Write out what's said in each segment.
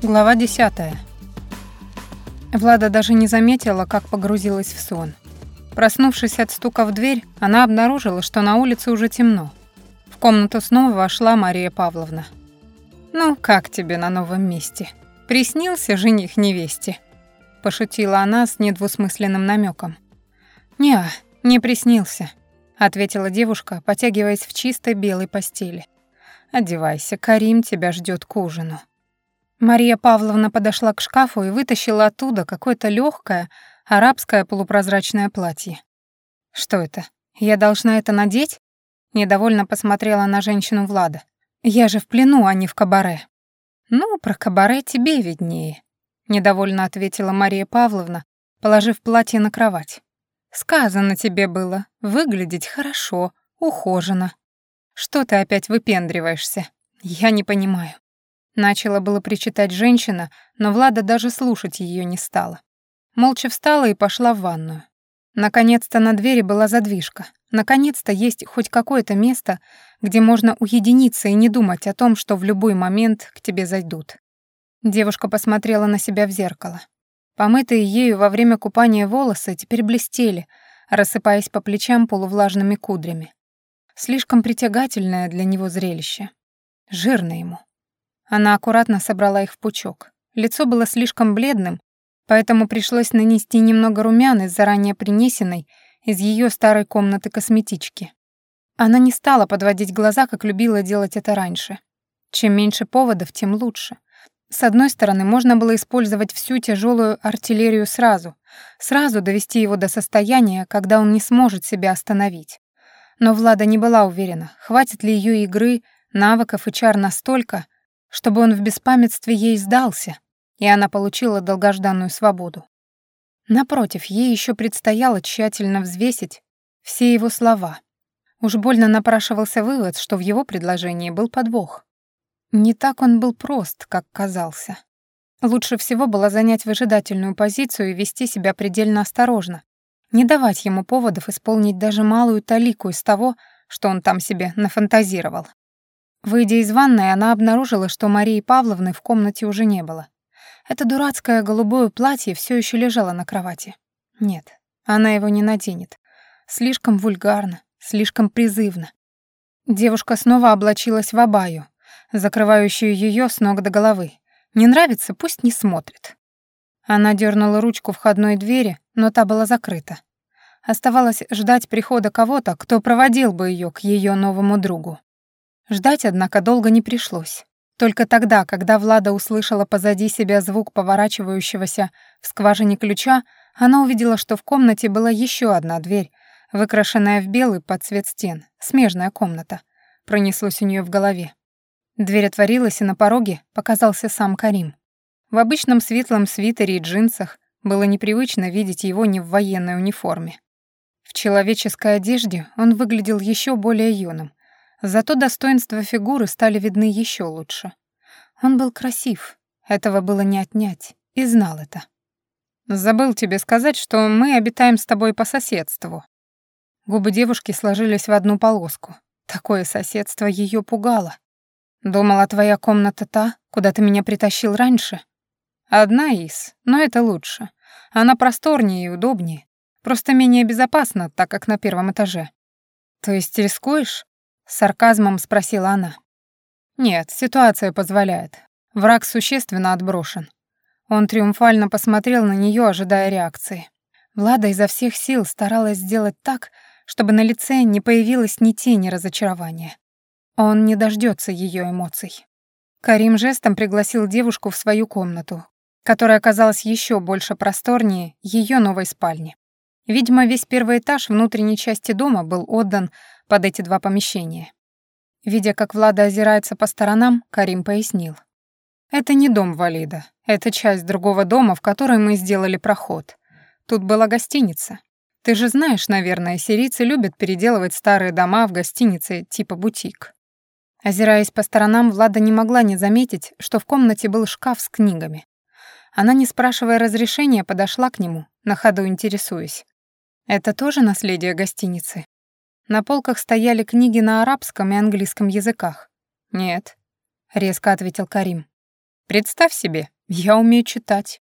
Глава 10. Влада даже не заметила, как погрузилась в сон. Проснувшись от стука в дверь, она обнаружила, что на улице уже темно. В комнату снова вошла Мария Павловна. «Ну, как тебе на новом месте? Приснился жених невесте?» Пошутила она с недвусмысленным намеком. «Не, не приснился», — ответила девушка, потягиваясь в чистой белой постели. «Одевайся, Карим тебя ждет к ужину». Мария Павловна подошла к шкафу и вытащила оттуда какое-то легкое арабское полупрозрачное платье. «Что это? Я должна это надеть?» Недовольно посмотрела на женщину Влада. «Я же в плену, а не в кабаре». «Ну, про кабаре тебе виднее», — недовольно ответила Мария Павловна, положив платье на кровать. «Сказано тебе было, выглядеть хорошо, ухоженно. Что ты опять выпендриваешься? Я не понимаю». Начала было причитать женщина, но Влада даже слушать ее не стала. Молча встала и пошла в ванную. Наконец-то на двери была задвижка. Наконец-то есть хоть какое-то место, где можно уединиться и не думать о том, что в любой момент к тебе зайдут. Девушка посмотрела на себя в зеркало. Помытые ею во время купания волосы теперь блестели, рассыпаясь по плечам полувлажными кудрями. Слишком притягательное для него зрелище. Жирно ему. Она аккуратно собрала их в пучок. Лицо было слишком бледным, поэтому пришлось нанести немного румян из заранее принесенной из ее старой комнаты косметички. Она не стала подводить глаза, как любила делать это раньше. Чем меньше поводов, тем лучше. С одной стороны, можно было использовать всю тяжелую артиллерию сразу, сразу довести его до состояния, когда он не сможет себя остановить. Но Влада не была уверена, хватит ли ее игры, навыков и чар настолько, чтобы он в беспамятстве ей сдался, и она получила долгожданную свободу. Напротив, ей еще предстояло тщательно взвесить все его слова. Уж больно напрашивался вывод, что в его предложении был подвох. Не так он был прост, как казался. Лучше всего было занять выжидательную позицию и вести себя предельно осторожно, не давать ему поводов исполнить даже малую талику из того, что он там себе нафантазировал. Выйдя из ванной, она обнаружила, что Марии Павловны в комнате уже не было. Это дурацкое голубое платье все еще лежало на кровати. Нет, она его не наденет. Слишком вульгарно, слишком призывно. Девушка снова облачилась в абаю, закрывающую ее с ног до головы. Не нравится, пусть не смотрит. Она дернула ручку входной двери, но та была закрыта. Оставалось ждать прихода кого-то, кто проводил бы ее к ее новому другу. Ждать, однако, долго не пришлось. Только тогда, когда Влада услышала позади себя звук поворачивающегося в скважине ключа, она увидела, что в комнате была еще одна дверь, выкрашенная в белый под цвет стен, смежная комната. Пронеслось у нее в голове. Дверь отворилась, и на пороге показался сам Карим. В обычном светлом свитере и джинсах было непривычно видеть его не в военной униформе. В человеческой одежде он выглядел еще более юным, Зато достоинства фигуры стали видны еще лучше. Он был красив, этого было не отнять, и знал это. «Забыл тебе сказать, что мы обитаем с тобой по соседству». Губы девушки сложились в одну полоску. Такое соседство ее пугало. «Думала, твоя комната та, куда ты меня притащил раньше?» «Одна из, но это лучше. Она просторнее и удобнее. Просто менее безопасна, так как на первом этаже». «То есть рискуешь?» Сарказмом спросила она. Нет, ситуация позволяет. Враг существенно отброшен. Он триумфально посмотрел на нее, ожидая реакции. Влада изо всех сил старалась сделать так, чтобы на лице не появилось ни тени разочарования. Он не дождется ее эмоций. Карим жестом пригласил девушку в свою комнату, которая оказалась еще больше просторнее ее новой спальни. Видимо, весь первый этаж внутренней части дома был отдан под эти два помещения. Видя, как Влада озирается по сторонам, Карим пояснил. «Это не дом Валида. Это часть другого дома, в который мы сделали проход. Тут была гостиница. Ты же знаешь, наверное, сирийцы любят переделывать старые дома в гостиницы типа бутик». Озираясь по сторонам, Влада не могла не заметить, что в комнате был шкаф с книгами. Она, не спрашивая разрешения, подошла к нему, на ходу интересуясь. «Это тоже наследие гостиницы?» На полках стояли книги на арабском и английском языках. «Нет», — резко ответил Карим. Представь себе, я умею читать».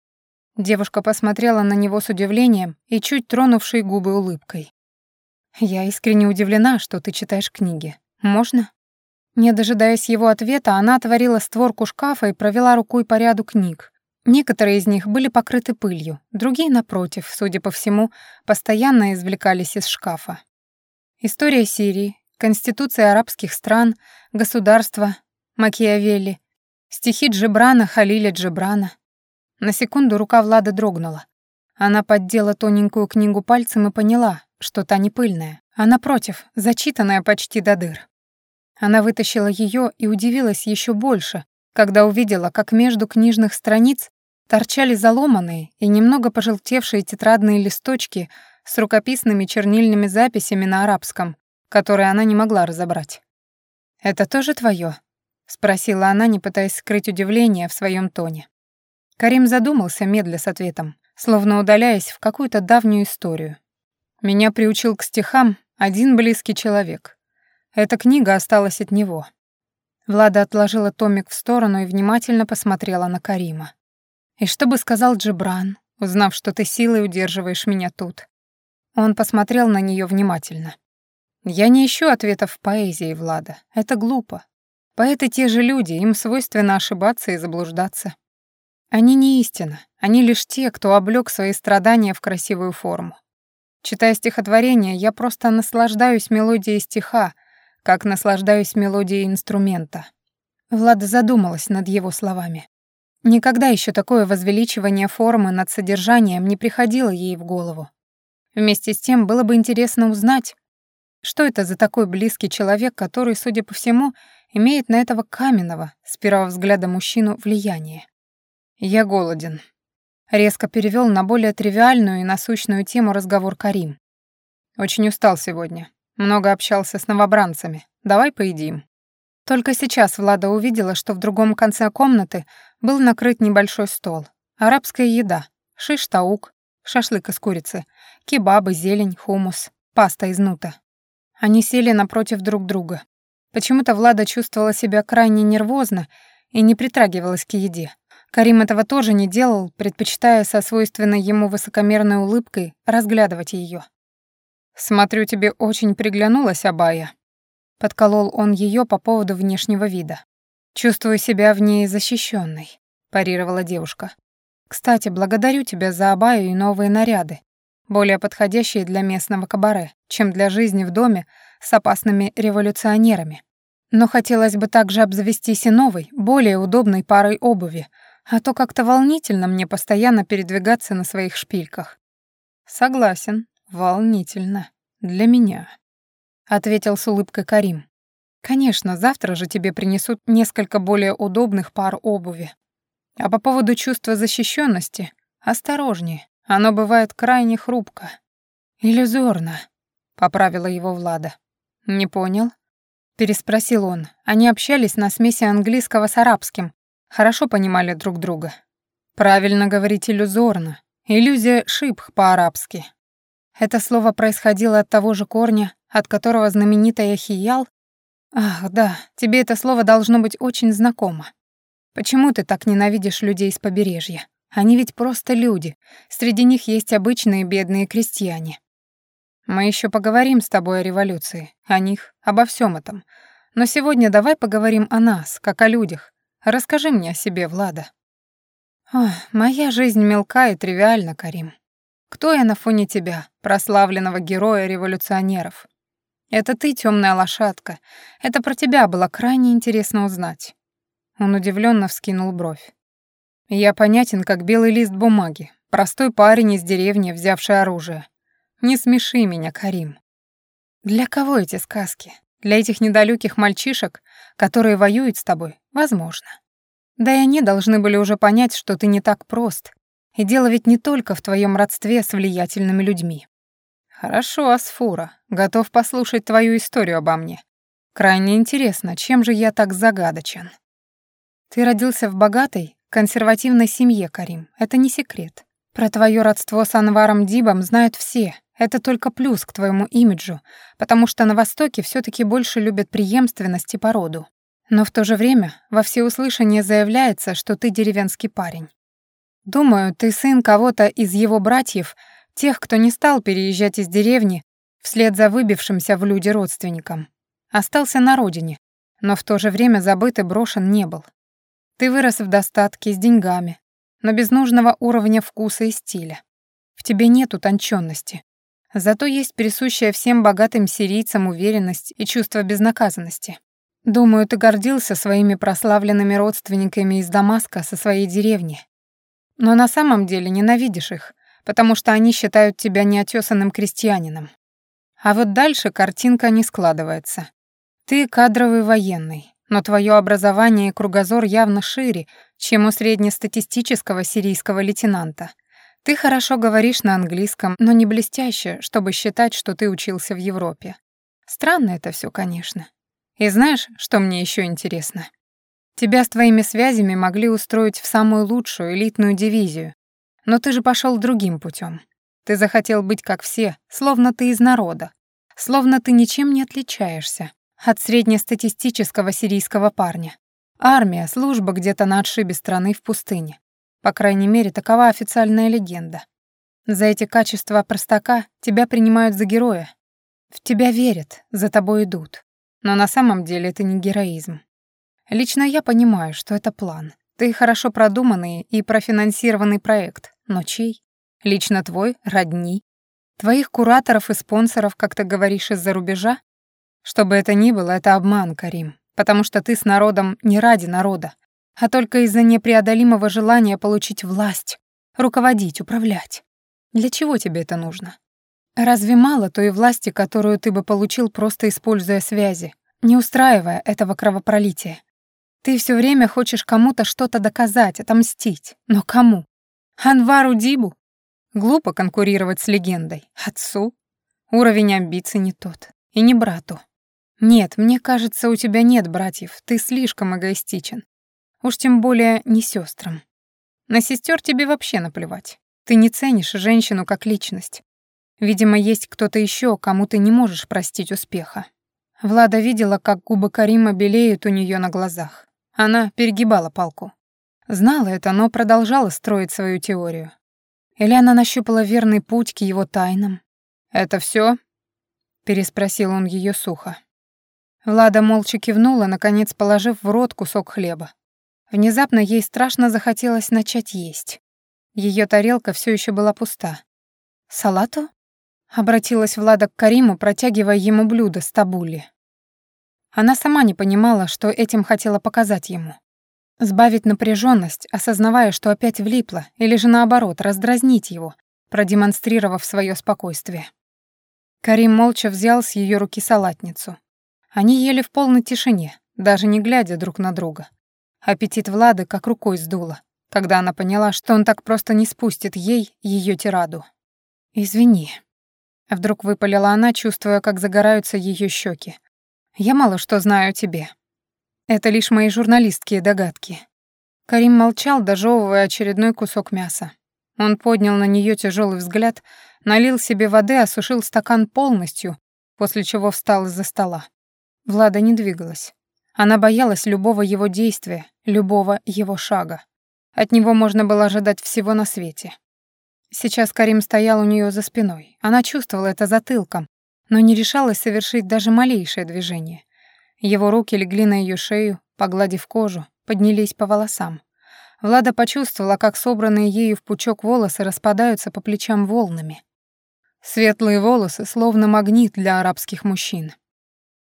Девушка посмотрела на него с удивлением и чуть тронувшей губы улыбкой. «Я искренне удивлена, что ты читаешь книги. Можно?» Не дожидаясь его ответа, она отворила створку шкафа и провела рукой по ряду книг. Некоторые из них были покрыты пылью, другие, напротив, судя по всему, постоянно извлекались из шкафа. История Сирии, Конституция арабских стран, государства, Макиавелли, стихи Джебрана, Халиля Джебрана. На секунду рука Влада дрогнула. Она поддела тоненькую книгу пальцем и поняла, что та не пыльная, а напротив, зачитанная почти до дыр. Она вытащила ее и удивилась еще больше, когда увидела, как между книжных страниц торчали заломанные и немного пожелтевшие тетрадные листочки с рукописными чернильными записями на арабском, которые она не могла разобрать. «Это тоже твое? спросила она, не пытаясь скрыть удивление в своем тоне. Карим задумался, медля с ответом, словно удаляясь в какую-то давнюю историю. «Меня приучил к стихам один близкий человек. Эта книга осталась от него. Влада отложила томик в сторону и внимательно посмотрела на Карима. «И что бы сказал Джибран, узнав, что ты силой удерживаешь меня тут?» Он посмотрел на нее внимательно. «Я не ищу ответов в поэзии, Влада. Это глупо. Поэты те же люди, им свойственно ошибаться и заблуждаться. Они не истина, они лишь те, кто облёк свои страдания в красивую форму. Читая стихотворение, я просто наслаждаюсь мелодией стиха, как наслаждаюсь мелодией инструмента. Влада задумалась над его словами. Никогда еще такое возвеличивание формы над содержанием не приходило ей в голову. Вместе с тем было бы интересно узнать, что это за такой близкий человек, который, судя по всему, имеет на этого каменного, с первого взгляда мужчину, влияние. «Я голоден», — резко перевел на более тривиальную и насущную тему разговор Карим. «Очень устал сегодня. Много общался с новобранцами. Давай поедим». Только сейчас Влада увидела, что в другом конце комнаты был накрыт небольшой стол. Арабская еда, шиш-таук, шашлык из курицы, кебабы, зелень, хумус, паста из нута. Они сели напротив друг друга. Почему-то Влада чувствовала себя крайне нервозно и не притрагивалась к еде. Карим этого тоже не делал, предпочитая со свойственной ему высокомерной улыбкой разглядывать ее. «Смотрю, тебе очень приглянулась Абая». Подколол он ее по поводу внешнего вида. «Чувствую себя в ней защищенной», — парировала девушка. «Кстати, благодарю тебя за Абаю и новые наряды, более подходящие для местного кабаре, чем для жизни в доме с опасными революционерами. Но хотелось бы также обзавестись и новой, более удобной парой обуви, а то как-то волнительно мне постоянно передвигаться на своих шпильках». «Согласен», «Волнительно. Для меня», — ответил с улыбкой Карим. «Конечно, завтра же тебе принесут несколько более удобных пар обуви. А по поводу чувства защищенности, осторожнее, оно бывает крайне хрупко. Иллюзорно», — поправила его Влада. «Не понял?» — переспросил он. Они общались на смеси английского с арабским, хорошо понимали друг друга. «Правильно говорить иллюзорно. Иллюзия шибх по-арабски, это слово происходило от того же корня, от которого знаменитая хиял? Ах, да, тебе это слово должно быть очень знакомо. Почему ты так ненавидишь людей с побережья? Они ведь просто люди. Среди них есть обычные бедные крестьяне. Мы еще поговорим с тобой о революции, о них, обо всем этом. Но сегодня давай поговорим о нас, как о людях. Расскажи мне о себе, Влада. Ох, моя жизнь мелка и тривиальна, Карим. Кто я на фоне тебя, прославленного героя революционеров? Это ты, темная лошадка. Это про тебя было крайне интересно узнать. Он удивленно вскинул бровь. Я понятен, как белый лист бумаги. Простой парень из деревни, взявший оружие. Не смеши меня, Карим. Для кого эти сказки? Для этих недалеких мальчишек, которые воюют с тобой? Возможно. Да и они должны были уже понять, что ты не так прост, и дело ведь не только в твоем родстве с влиятельными людьми. Хорошо, Асфура, готов послушать твою историю обо мне. Крайне интересно, чем же я так загадочен? Ты родился в богатой, консервативной семье, Карим. Это не секрет. Про твое родство с Анваром Дибом знают все. Это только плюс к твоему имиджу, потому что на Востоке все таки больше любят преемственность и породу. Но в то же время во всеуслышание заявляется, что ты деревенский парень. Думаю, ты сын кого-то из его братьев, тех, кто не стал переезжать из деревни вслед за выбившимся в люди родственником. Остался на родине, но в то же время забыт и брошен не был. Ты вырос в достатке, с деньгами, но без нужного уровня вкуса и стиля. В тебе нет утонченности. Зато есть присущая всем богатым сирийцам уверенность и чувство безнаказанности. Думаю, ты гордился своими прославленными родственниками из Дамаска со своей деревни. Но на самом деле ненавидишь их, потому что они считают тебя неотесанным крестьянином. А вот дальше картинка не складывается. Ты кадровый военный, но твое образование и кругозор явно шире, чем у среднестатистического сирийского лейтенанта. Ты хорошо говоришь на английском, но не блестяще, чтобы считать, что ты учился в Европе. Странно это все, конечно. И знаешь, что мне еще интересно? Тебя с твоими связями могли устроить в самую лучшую элитную дивизию, но ты же пошел другим путем. Ты захотел быть как все, словно ты из народа, словно ты ничем не отличаешься от среднестатистического сирийского парня. Армия, служба где-то на отшибе страны в пустыне. По крайней мере, такова официальная легенда. За эти качества простака тебя принимают за героя. В тебя верят, за тобой идут. Но на самом деле это не героизм. Лично я понимаю, что это план. Ты хорошо продуманный и профинансированный проект. Но чей? Лично твой, родни. Твоих кураторов и спонсоров, как ты говоришь, из-за рубежа? Что бы это ни было, это обман, Карим. Потому что ты с народом не ради народа, а только из-за непреодолимого желания получить власть, руководить, управлять. Для чего тебе это нужно? Разве мало той власти, которую ты бы получил, просто используя связи, не устраивая этого кровопролития? Ты все время хочешь кому-то что-то доказать, отомстить. Но кому? Анвару Дибу? Глупо конкурировать с легендой. Отцу? Уровень амбиций не тот. И не брату. Нет, мне кажется, у тебя нет братьев. Ты слишком эгоистичен. Уж тем более не сестрам. На сестер тебе вообще наплевать. Ты не ценишь женщину как личность. Видимо, есть кто-то еще, кому ты не можешь простить успеха. Влада видела, как губы Карима белеют у нее на глазах. Она перегибала палку. Знала это, но продолжала строить свою теорию. Или она нащупала верный путь к его тайнам. «Это все? переспросил он ее сухо. Влада молча кивнула, наконец положив в рот кусок хлеба. Внезапно ей страшно захотелось начать есть. Ее тарелка все еще была пуста. «Салату?» — обратилась Влада к Кариму, протягивая ему блюдо с табули. Она сама не понимала, что этим хотела показать ему. Сбавить напряженность, осознавая, что опять влипла, или же наоборот, раздразнить его, продемонстрировав свое спокойствие. Карим молча взял с ее руки салатницу. Они ели в полной тишине, даже не глядя друг на друга. Аппетит Влады как рукой сдуло, когда она поняла, что он так просто не спустит ей ее тираду. «Извини», — вдруг выпалила она, чувствуя, как загораются ее щеки. «Я мало что знаю о тебе. Это лишь мои журналистские догадки». Карим молчал, дожевывая очередной кусок мяса. Он поднял на нее тяжелый взгляд, налил себе воды, осушил стакан полностью, после чего встал из-за стола. Влада не двигалась. Она боялась любого его действия, любого его шага. От него можно было ожидать всего на свете. Сейчас Карим стоял у нее за спиной. Она чувствовала это затылком, но не решалась совершить даже малейшее движение. Его руки легли на ее шею, погладив кожу, поднялись по волосам. Влада почувствовала, как собранные ею в пучок волосы распадаются по плечам волнами. Светлые волосы, словно магнит для арабских мужчин.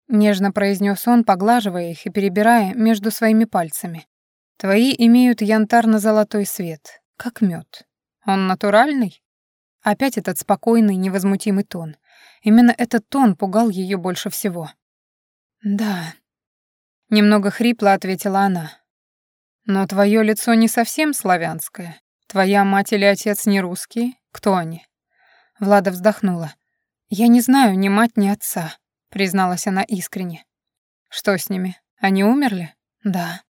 Нежно произнес он, поглаживая их и перебирая между своими пальцами. Твои имеют янтарно-золотой свет, как мед. Он натуральный? Опять этот спокойный, невозмутимый тон. Именно этот тон пугал ее больше всего. Да. Немного хрипло ответила она. Но твое лицо не совсем славянское. Твоя мать или отец не русские? Кто они? Влада вздохнула. Я не знаю ни мать, ни отца призналась она искренне. Что с ними? Они умерли? Да.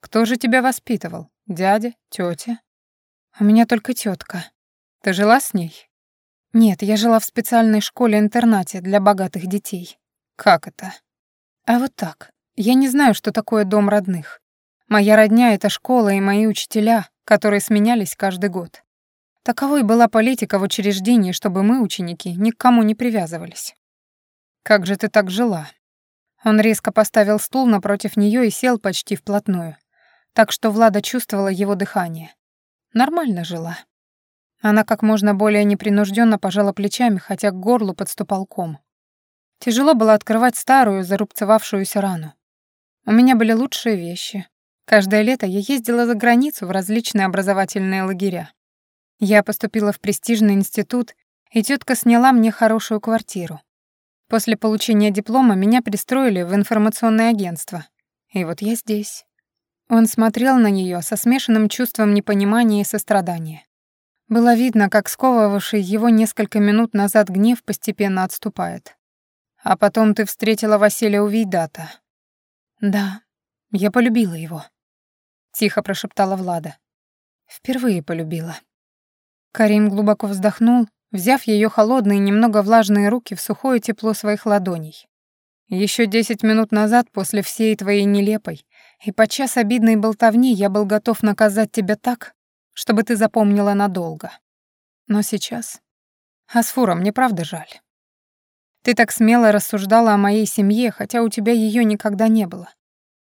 Кто же тебя воспитывал? Дядя, тетя? У меня только тетка. Ты жила с ней? Нет, я жила в специальной школе-интернате для богатых детей. Как это? А вот так. Я не знаю, что такое дом родных. Моя родня — это школа и мои учителя, которые сменялись каждый год. Таковой была политика в учреждении, чтобы мы, ученики, ни к кому не привязывались. Как же ты так жила? Он резко поставил стул напротив нее и сел почти вплотную, так что Влада чувствовала его дыхание. Нормально жила. Она как можно более непринужденно пожала плечами, хотя к горлу подступал ком. Тяжело было открывать старую, зарубцевавшуюся рану. У меня были лучшие вещи. Каждое лето я ездила за границу в различные образовательные лагеря. Я поступила в престижный институт, и тетка сняла мне хорошую квартиру. После получения диплома меня пристроили в информационное агентство. И вот я здесь. Он смотрел на нее со смешанным чувством непонимания и сострадания. Было видно, как сковывавший его несколько минут назад гнев постепенно отступает. А потом ты встретила Василия Увейдата. Да, я полюбила его. Тихо прошептала Влада. Впервые полюбила. Карим глубоко вздохнул, взяв ее холодные, немного влажные руки в сухое тепло своих ладоней. Еще десять минут назад, после всей твоей нелепой и подчас обидной болтовни, я был готов наказать тебя так, чтобы ты запомнила надолго. Но сейчас... Асфура, мне правда жаль. Ты так смело рассуждала о моей семье, хотя у тебя ее никогда не было.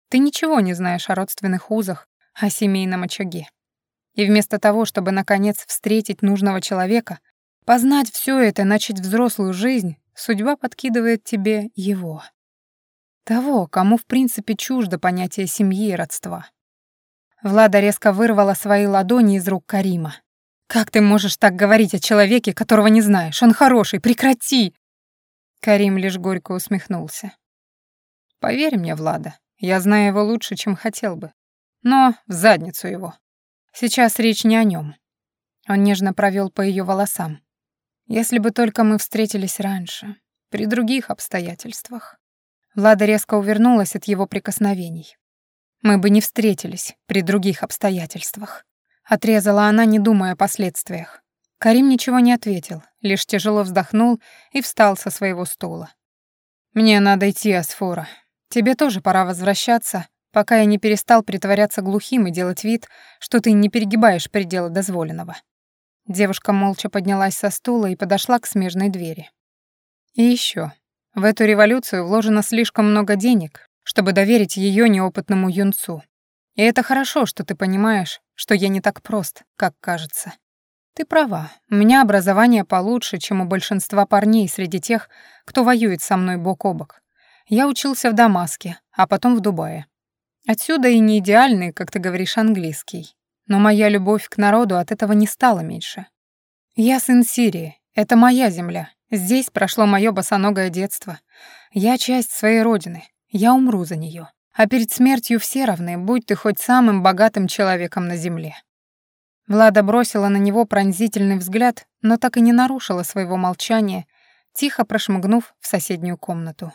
Ты ничего не знаешь о родственных узах, о семейном очаге. И вместо того, чтобы, наконец, встретить нужного человека, познать все это, начать взрослую жизнь, судьба подкидывает тебе его. Того, кому, в принципе, чуждо понятие семьи и родства. Влада резко вырвала свои ладони из рук Карима. «Как ты можешь так говорить о человеке, которого не знаешь? Он хороший, прекрати!» Карим лишь горько усмехнулся. «Поверь мне, Влада, я знаю его лучше, чем хотел бы. Но в задницу его. Сейчас речь не о нем. Он нежно провел по ее волосам. Если бы только мы встретились раньше, при других обстоятельствах. Влада резко увернулась от его прикосновений. Мы бы не встретились при других обстоятельствах. Отрезала она, не думая о последствиях. Карим ничего не ответил, лишь тяжело вздохнул и встал со своего стула. «Мне надо идти, Асфора. Тебе тоже пора возвращаться, пока я не перестал притворяться глухим и делать вид, что ты не перегибаешь пределы дозволенного». Девушка молча поднялась со стула и подошла к смежной двери. «И еще. В эту революцию вложено слишком много денег, чтобы доверить ее неопытному юнцу. И это хорошо, что ты понимаешь, что я не так прост, как кажется. Ты права, у меня образование получше, чем у большинства парней среди тех, кто воюет со мной бок о бок. Я учился в Дамаске, а потом в Дубае. Отсюда и не идеальный, как ты говоришь, английский. Но моя любовь к народу от этого не стала меньше. Я сын Сирии, это моя земля. Здесь прошло мое босоногое детство. Я часть своей родины, я умру за нее. А перед смертью все равны, будь ты хоть самым богатым человеком на земле. Влада бросила на него пронзительный взгляд, но так и не нарушила своего молчания, тихо прошмыгнув в соседнюю комнату.